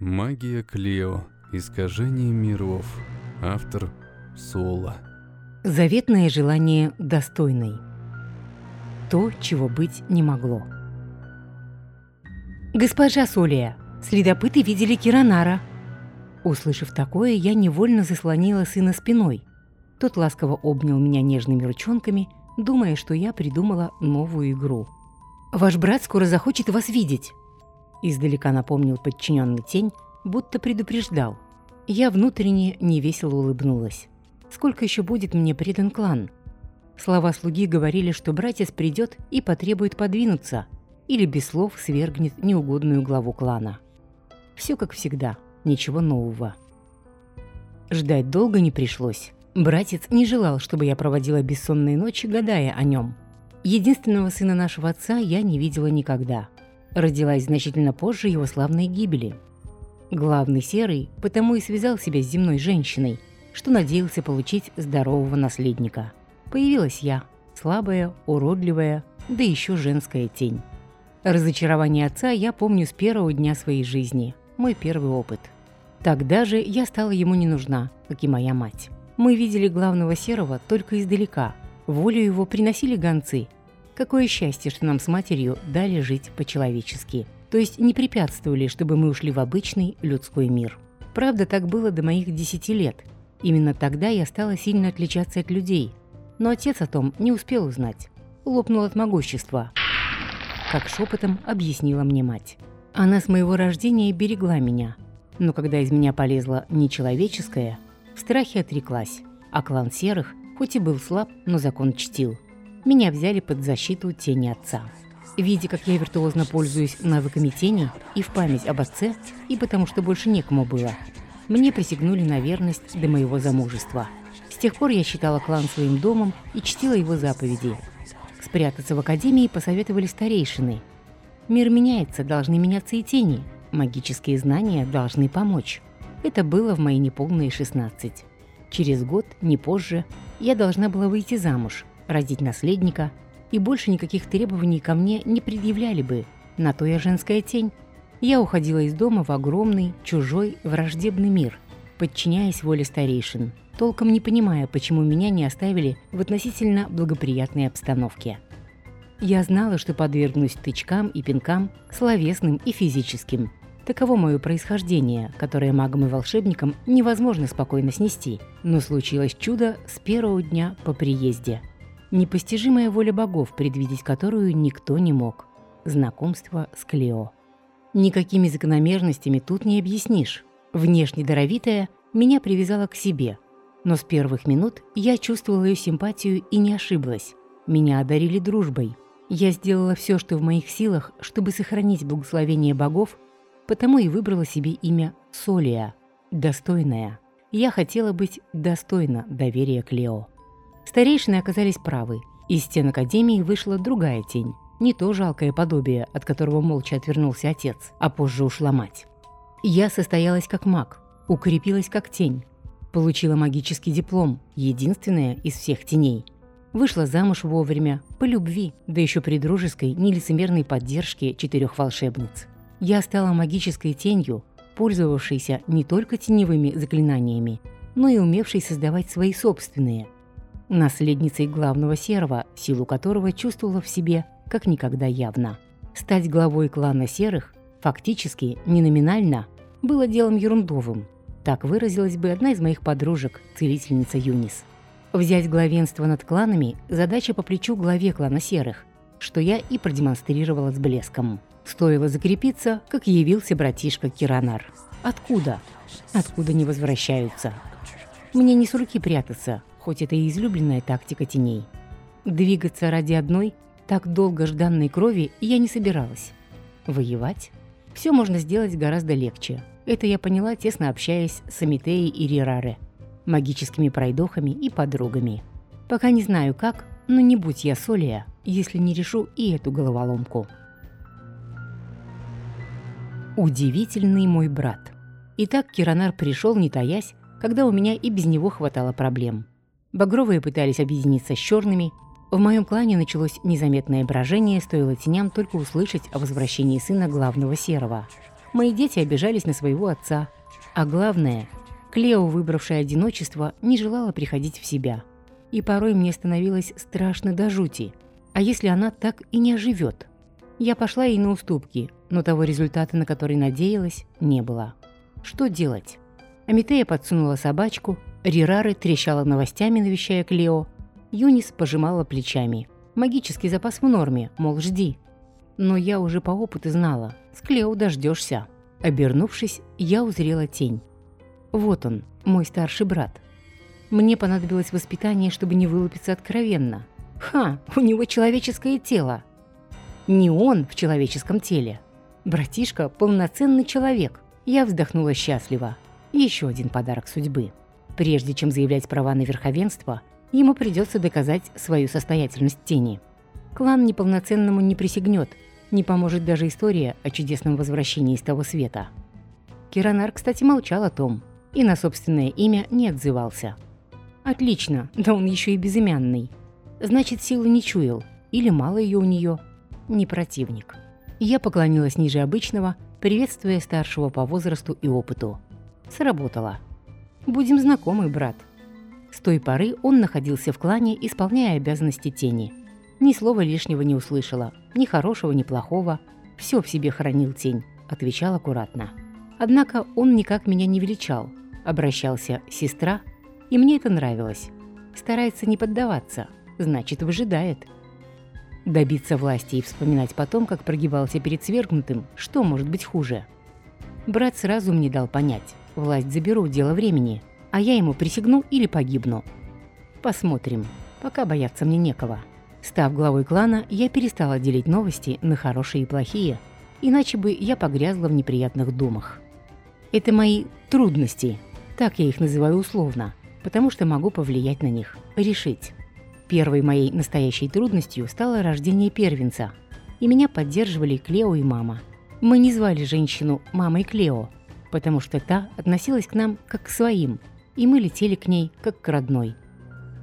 Магия Клео. Искажение миров. Автор Соло. Заветное желание достойной. То, чего быть не могло. «Госпожа Солия, следопыты видели Киранара». Услышав такое, я невольно заслонила сына спиной. Тот ласково обнял меня нежными ручонками, думая, что я придумала новую игру. «Ваш брат скоро захочет вас видеть», – издалека напомнил подчиненный тень, будто предупреждал. Я внутренне невесело улыбнулась. Сколько еще будет мне предан клан? Слова слуги говорили, что братец придет и потребует подвинуться, или без слов свергнет неугодную главу клана. Все как всегда, ничего нового. Ждать долго не пришлось. Братец не желал, чтобы я проводила бессонные ночи, гадая о нем. Единственного сына нашего отца я не видела никогда. Родилась значительно позже его славной гибели – Главный серый потому и связал себя с земной женщиной, что надеялся получить здорового наследника. Появилась я, слабая, уродливая, да еще женская тень. Разочарование отца я помню с первого дня своей жизни, мой первый опыт. Тогда же я стала ему не нужна, как и моя мать. Мы видели главного серого только издалека, волю его приносили гонцы. Какое счастье, что нам с матерью дали жить по-человечески то есть не препятствовали, чтобы мы ушли в обычный людской мир. Правда, так было до моих 10 лет. Именно тогда я стала сильно отличаться от людей. Но отец о том не успел узнать. Лопнул от могущества. Как шепотом объяснила мне мать. Она с моего рождения берегла меня. Но когда из меня полезла нечеловеческое, в страхе отреклась. А клан Серых, хоть и был слаб, но закон чтил. Меня взяли под защиту тени отца. Видя, как я виртуозно пользуюсь навыками тени и в память об отце, и потому что больше некому было, мне присягнули на верность до моего замужества. С тех пор я считала клан своим домом и чтила его заповеди. Спрятаться в академии посоветовали старейшины. Мир меняется, должны меняться и тени. Магические знания должны помочь. Это было в мои неполные 16. Через год, не позже, я должна была выйти замуж, родить наследника – и больше никаких требований ко мне не предъявляли бы. На то я женская тень. Я уходила из дома в огромный, чужой, враждебный мир, подчиняясь воле старейшин, толком не понимая, почему меня не оставили в относительно благоприятной обстановке. Я знала, что подвергнусь тычкам и пинкам, словесным и физическим. Таково мое происхождение, которое магам и волшебникам невозможно спокойно снести. Но случилось чудо с первого дня по приезде – Непостижимая воля богов, предвидеть которую никто не мог. Знакомство с Клео. Никакими закономерностями тут не объяснишь. Внешне даровитая меня привязала к себе. Но с первых минут я чувствовала ее симпатию и не ошиблась. Меня одарили дружбой. Я сделала все, что в моих силах, чтобы сохранить благословение богов, потому и выбрала себе имя Солия, достойная. Я хотела быть достойна доверия Клео. Старейшины оказались правы. Из стен Академии вышла другая тень. Не то жалкое подобие, от которого молча отвернулся отец, а позже ушла мать. Я состоялась как маг, укрепилась как тень. Получила магический диплом, единственная из всех теней. Вышла замуж вовремя, по любви, да еще при дружеской, нелицемерной поддержке четырех волшебниц. Я стала магической тенью, пользовавшейся не только теневыми заклинаниями, но и умевшей создавать свои собственные – наследницей главного серого, силу которого чувствовала в себе как никогда явно. Стать главой клана серых, фактически, не номинально, было делом ерундовым. Так выразилась бы одна из моих подружек, целительница Юнис. Взять главенство над кланами – задача по плечу главе клана серых, что я и продемонстрировала с блеском. Стоило закрепиться, как явился братишка Киранар. Откуда? Откуда не возвращаются? Мне не с руки прятаться, хоть это и излюбленная тактика теней. Двигаться ради одной, так долго жданной крови я не собиралась. Воевать? Все можно сделать гораздо легче. Это я поняла, тесно общаясь с Амитеей и Рираре, магическими пройдохами и подругами. Пока не знаю как, но не будь я Солия, если не решу и эту головоломку. Удивительный мой брат. Итак, Киранар пришел, не таясь, когда у меня и без него хватало проблем. Багровые пытались объединиться с черными. В моем клане началось незаметное брожение, стоило теням только услышать о возвращении сына главного серого. Мои дети обижались на своего отца. А главное, Клео, выбравшая одиночество, не желала приходить в себя. И порой мне становилось страшно до жути. А если она так и не оживет? Я пошла ей на уступки, но того результата, на который надеялась, не было. Что делать? Амитея подсунула собачку, Рирары трещала новостями, навещая Клео. Юнис пожимала плечами. Магический запас в норме, мол, жди. Но я уже по опыту знала, с Клео дождешься. Обернувшись, я узрела тень. Вот он, мой старший брат. Мне понадобилось воспитание, чтобы не вылупиться откровенно. Ха, у него человеческое тело. Не он в человеческом теле. Братишка – полноценный человек. Я вздохнула счастливо. Еще один подарок судьбы. Прежде чем заявлять права на верховенство, ему придется доказать свою состоятельность тени. Клан неполноценному не присягнет, не поможет даже история о чудесном возвращении из того света. Киранар, кстати, молчал о том и на собственное имя не отзывался. Отлично, да он еще и безымянный. Значит, силы не чуял, или мало ее у нее. Не противник. Я поклонилась ниже обычного, приветствуя старшего по возрасту и опыту. Сработало. Будем знакомы, брат. С той поры он находился в клане, исполняя обязанности тени. Ни слова лишнего не услышала, ни хорошего, ни плохого. Все в себе хранил тень, отвечал аккуратно. Однако он никак меня не величал. Обращался «сестра», и мне это нравилось. Старается не поддаваться, значит, выжидает. Добиться власти и вспоминать потом, как прогибался перед свергнутым, что может быть хуже? Брат сразу мне дал понять. Власть заберу, дело времени, а я ему присягну или погибну. Посмотрим. Пока бояться мне некого. Став главой клана, я перестала делить новости на хорошие и плохие, иначе бы я погрязла в неприятных думах. Это мои трудности, так я их называю условно, потому что могу повлиять на них, решить. Первой моей настоящей трудностью стало рождение первенца, и меня поддерживали Клео и мама. Мы не звали женщину мамой Клео, потому что та относилась к нам как к своим, и мы летели к ней как к родной.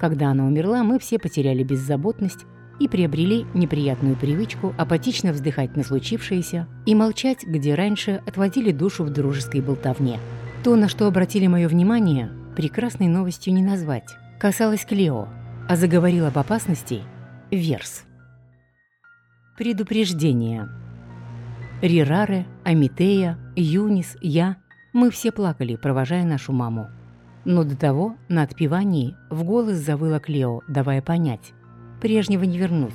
Когда она умерла, мы все потеряли беззаботность и приобрели неприятную привычку апатично вздыхать на случившееся и молчать, где раньше отводили душу в дружеской болтовне. То, на что обратили мое внимание, прекрасной новостью не назвать, касалось Клео, а заговорил об опасности Верс. Предупреждение. Рираре, Амитея, Юнис, я – мы все плакали, провожая нашу маму. Но до того, на отпевании, в голос завыла Клео, давая понять – прежнего не вернуть.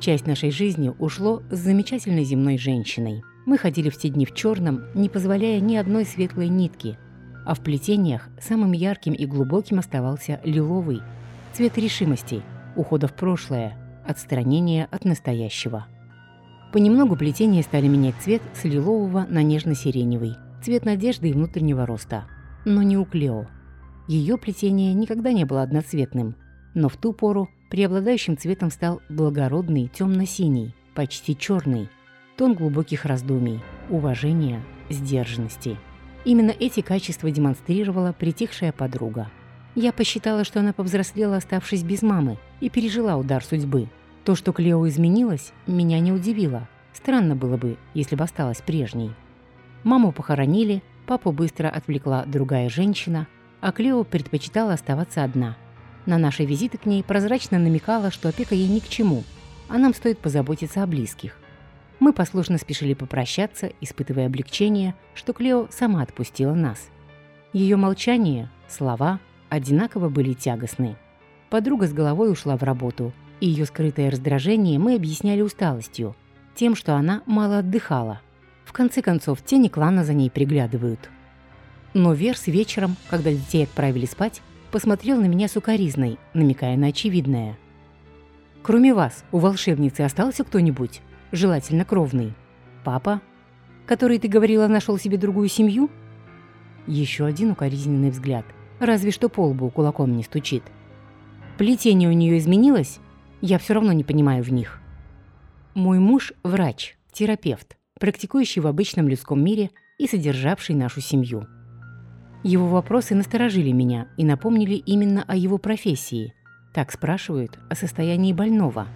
Часть нашей жизни ушло с замечательной земной женщиной. Мы ходили в те дни в черном, не позволяя ни одной светлой нитки, а в плетениях самым ярким и глубоким оставался лиловый – цвет решимости, ухода в прошлое, отстранения от настоящего. Понемногу плетения стали менять цвет с лилового на нежно-сиреневый, цвет надежды и внутреннего роста. Но не у Клео. Ее плетение никогда не было одноцветным, но в ту пору преобладающим цветом стал благородный темно-синий, почти черный, тон глубоких раздумий, уважения, сдержанности. Именно эти качества демонстрировала притихшая подруга. Я посчитала, что она повзрослела, оставшись без мамы, и пережила удар судьбы – то, что Клео изменилась, меня не удивило. Странно было бы, если бы осталась прежней. Маму похоронили, папу быстро отвлекла другая женщина, а Клео предпочитала оставаться одна. На наши визиты к ней прозрачно намекала, что опека ей ни к чему, а нам стоит позаботиться о близких. Мы послушно спешили попрощаться, испытывая облегчение, что Клео сама отпустила нас. Ее молчание, слова одинаково были тягостны. Подруга с головой ушла в работу – и ее скрытое раздражение мы объясняли усталостью, тем, что она мало отдыхала. В конце концов, тени клана за ней приглядывают. Но Верс вечером, когда детей отправили спать, посмотрел на меня сукоризной, намекая на очевидное. «Кроме вас, у волшебницы остался кто-нибудь? Желательно кровный. Папа? Который, ты говорила, нашел себе другую семью?» Еще один укоризненный взгляд. Разве что по лбу кулаком не стучит. Плетение у нее изменилось? Я все равно не понимаю в них. Мой муж – врач, терапевт, практикующий в обычном людском мире и содержавший нашу семью. Его вопросы насторожили меня и напомнили именно о его профессии. Так спрашивают о состоянии больного.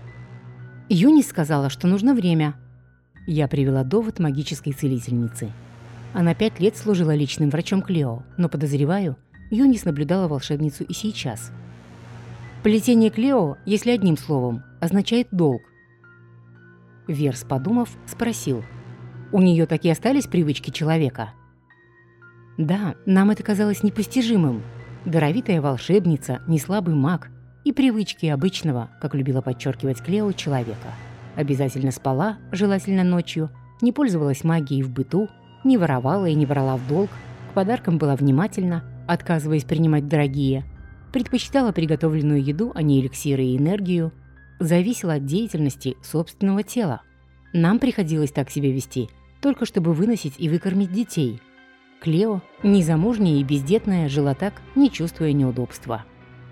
Юнис сказала, что нужно время. Я привела довод магической целительницы. Она пять лет служила личным врачом Клео, но, подозреваю, Юнис наблюдала волшебницу и сейчас. Плетение Клео, если одним словом, означает «долг». Верс, подумав, спросил. «У нее такие остались привычки человека?» Да, нам это казалось непостижимым. Даровитая волшебница, неслабый маг и привычки обычного, как любила подчеркивать Клео, человека. Обязательно спала, желательно ночью, не пользовалась магией в быту, не воровала и не брала в долг, к подаркам была внимательна, отказываясь принимать дорогие, предпочитала приготовленную еду, а не эликсиры и энергию, зависела от деятельности собственного тела. Нам приходилось так себя вести, только чтобы выносить и выкормить детей – Клео, незамужняя и бездетная, жила так, не чувствуя неудобства.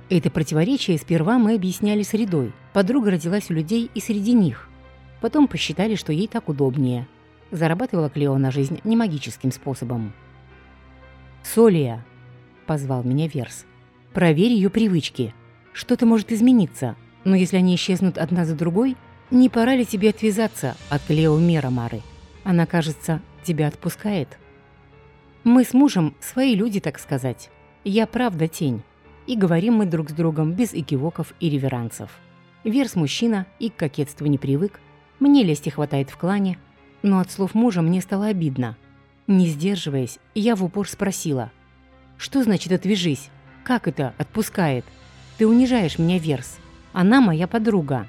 Это противоречие сперва мы объясняли средой. Подруга родилась у людей и среди них. Потом посчитали, что ей так удобнее. Зарабатывала Клео на жизнь не магическим способом. «Солия», — позвал меня Верс, — «проверь ее привычки. Что-то может измениться, но если они исчезнут одна за другой, не пора ли тебе отвязаться от Клео Мерамары? Она, кажется, тебя отпускает». Мы с мужем свои люди, так сказать. Я правда тень. И говорим мы друг с другом без экивоков и реверансов. Верс мужчина и к кокетству не привык. Мне лести хватает в клане. Но от слов мужа мне стало обидно. Не сдерживаясь, я в упор спросила. «Что значит «отвяжись»? Как это «отпускает»? Ты унижаешь меня, Верс. Она моя подруга».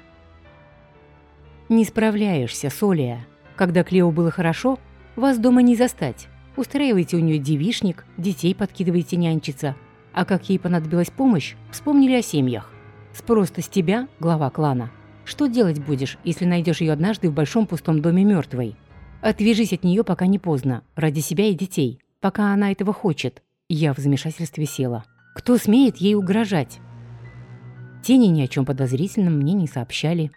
«Не справляешься, Солия. Когда Клео было хорошо, вас дома не застать. Устраиваете у нее девишник, детей подкидываете нянчиться. А как ей понадобилась помощь, вспомнили о семьях. Спрос-то с тебя, глава клана. Что делать будешь, если найдешь ее однажды в большом пустом доме мертвой? Отвяжись от нее, пока не поздно, ради себя и детей, пока она этого хочет. Я в замешательстве села. Кто смеет ей угрожать? Тени ни о чем подозрительном мне не сообщали.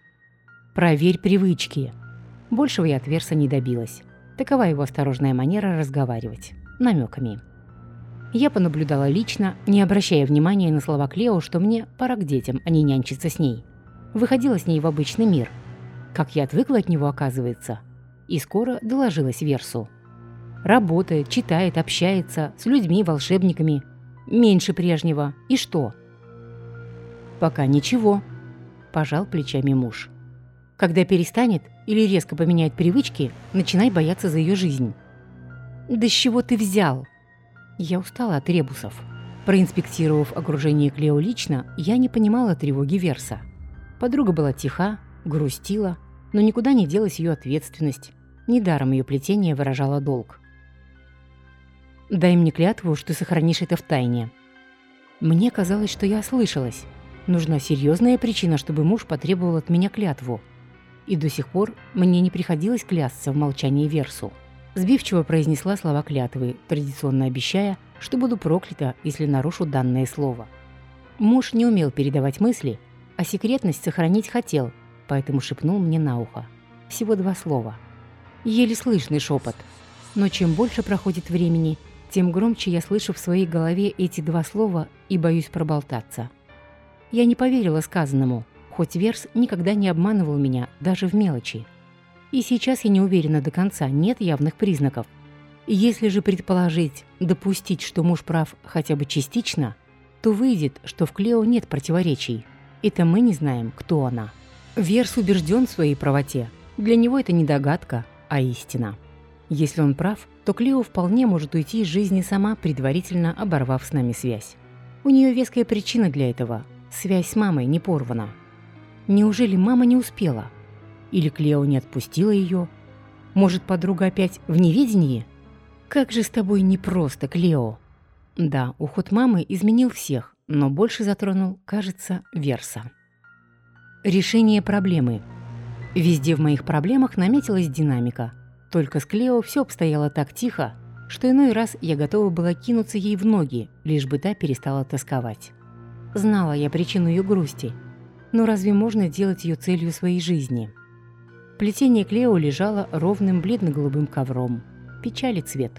Проверь привычки. Большего я от Верса не добилась. Такова его осторожная манера разговаривать. Намеками. Я понаблюдала лично, не обращая внимания на слова Клео, что мне пора к детям, а не нянчиться с ней. Выходила с ней в обычный мир. Как я отвыкла от него, оказывается. И скоро доложилась Версу. Работает, читает, общается с людьми, волшебниками. Меньше прежнего. И что? Пока ничего. Пожал плечами муж. Когда перестанет или резко поменяет привычки, начинай бояться за ее жизнь. «Да с чего ты взял?» Я устала от ребусов. Проинспектировав окружение Клео лично, я не понимала тревоги Верса. Подруга была тиха, грустила, но никуда не делась ее ответственность. Недаром ее плетение выражало долг. «Дай мне клятву, что сохранишь это в тайне». Мне казалось, что я ослышалась. Нужна серьезная причина, чтобы муж потребовал от меня клятву – и до сих пор мне не приходилось клясться в молчании Версу. Сбивчиво произнесла слова клятвы, традиционно обещая, что буду проклята, если нарушу данное слово. Муж не умел передавать мысли, а секретность сохранить хотел, поэтому шепнул мне на ухо. Всего два слова. Еле слышный шепот. Но чем больше проходит времени, тем громче я слышу в своей голове эти два слова и боюсь проболтаться. Я не поверила сказанному – хоть Верс никогда не обманывал меня даже в мелочи. И сейчас я не уверена до конца, нет явных признаков. Если же предположить, допустить, что муж прав хотя бы частично, то выйдет, что в Клео нет противоречий. Это мы не знаем, кто она. Верс убежден в своей правоте. Для него это не догадка, а истина. Если он прав, то Клео вполне может уйти из жизни сама, предварительно оборвав с нами связь. У нее веская причина для этого. Связь с мамой не порвана. Неужели мама не успела? Или Клео не отпустила ее? Может, подруга опять в неведении? Как же с тобой непросто, Клео. Да, уход мамы изменил всех, но больше затронул, кажется, Верса. Решение проблемы. Везде в моих проблемах наметилась динамика. Только с Клео все обстояло так тихо, что иной раз я готова была кинуться ей в ноги, лишь бы та перестала тосковать. Знала я причину ее грусти – но разве можно делать ее целью своей жизни? Плетение Клео лежало ровным бледно-голубым ковром. Печали цвет.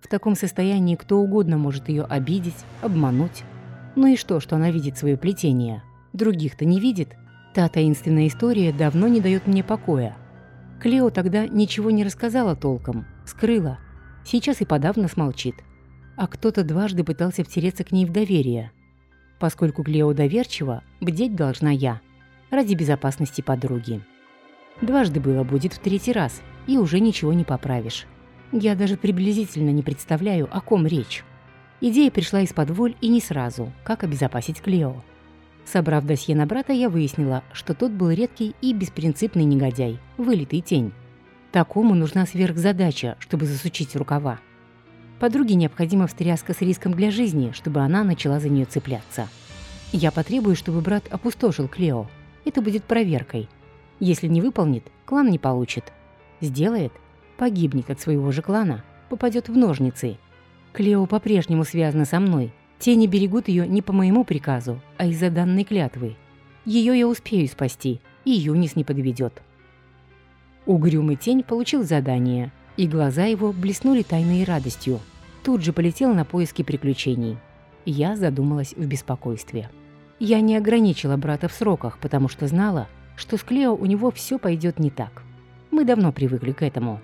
В таком состоянии кто угодно может ее обидеть, обмануть. Ну и что, что она видит свое плетение? Других-то не видит. Та таинственная история давно не дает мне покоя. Клео тогда ничего не рассказала толком, скрыла. Сейчас и подавно смолчит. А кто-то дважды пытался втереться к ней в доверие. Поскольку Клео доверчива, бдеть должна я. Ради безопасности подруги. Дважды было, будет в третий раз, и уже ничего не поправишь. Я даже приблизительно не представляю, о ком речь. Идея пришла из-под воль и не сразу, как обезопасить Клео. Собрав досье на брата, я выяснила, что тот был редкий и беспринципный негодяй, вылитый тень. Такому нужна сверхзадача, чтобы засучить рукава. Подруге необходима встряска с риском для жизни, чтобы она начала за нее цепляться. Я потребую, чтобы брат опустошил Клео. Это будет проверкой. Если не выполнит, клан не получит. Сделает – погибнет от своего же клана, попадет в ножницы. Клео по-прежнему связана со мной, Тени берегут ее не по моему приказу, а из-за данной клятвы. Ее я успею спасти, и Юнис не подведет. Угрюмый тень получил задание, и глаза его блеснули тайной радостью. Тут же полетел на поиски приключений. Я задумалась в беспокойстве. Я не ограничила брата в сроках, потому что знала, что с Клео у него все пойдет не так. Мы давно привыкли к этому.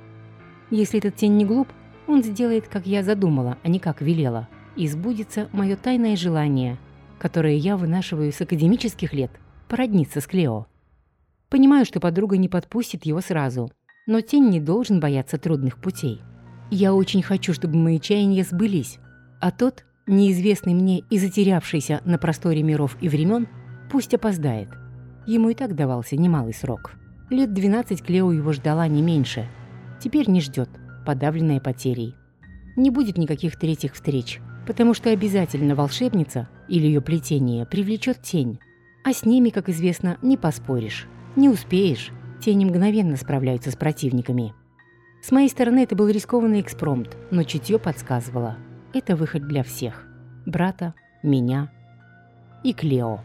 Если этот тень не глуп, он сделает, как я задумала, а не как велела – и сбудется мое тайное желание, которое я вынашиваю с академических лет, породниться с Клео. Понимаю, что подруга не подпустит его сразу, но тень не должен бояться трудных путей. Я очень хочу, чтобы мои чаяния сбылись, а тот, неизвестный мне и затерявшийся на просторе миров и времен, пусть опоздает. Ему и так давался немалый срок. Лет 12 Клео его ждала не меньше. Теперь не ждет, подавленная потерей. Не будет никаких третьих встреч – потому что обязательно волшебница или ее плетение привлечет тень, а с ними, как известно, не поспоришь. Не успеешь, тени мгновенно справляются с противниками. С моей стороны это был рискованный экспромт, но чутье подсказывало. Это выход для всех. Брата, меня и Клео.